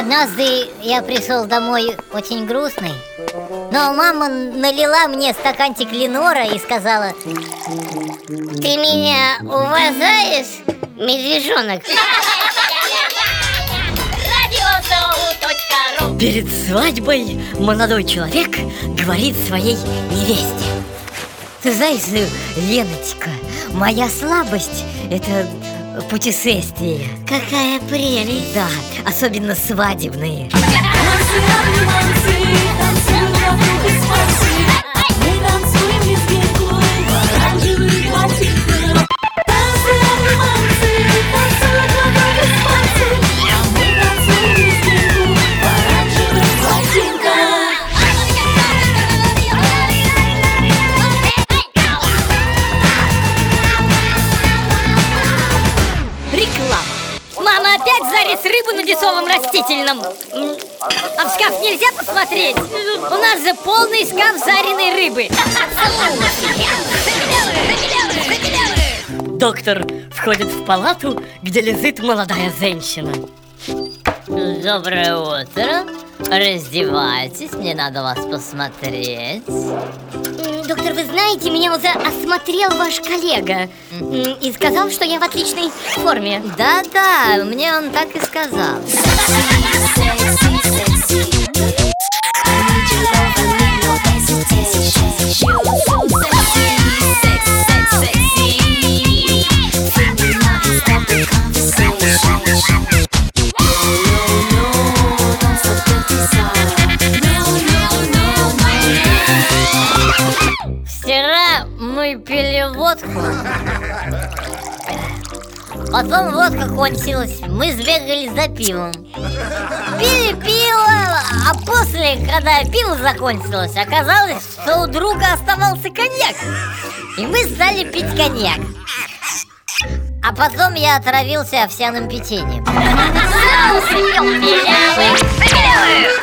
Однажды я пришел домой очень грустный Но мама налила мне стаканчик Ленора и сказала Ты меня уважаешь, медвежонок? Перед свадьбой молодой человек говорит своей невесте Ты знаешь, Леночка, моя слабость – это путешествия. Какая прелесть. Да, особенно свадебные. Мама зарит рыбу на дешевом растительном. А в шкаф нельзя посмотреть? У нас же полный шкаф жареной рыбы. Доктор входит в палату, где лежит молодая женщина. Доброе утро. Раздевайтесь, мне надо вас посмотреть знаете, меня уже осмотрел ваш коллега И сказал, что я в отличной форме. Да-да, мне он так и сказал выпили водку. Потом водка кончилась, мы сбегали за пивом. Пили пиво, а после, когда пиво закончилось, оказалось, что у друга оставался коньяк. И мы стали пить коньяк. А потом я отравился овсяным печеньем. Соус съел, пилявый, пилявый.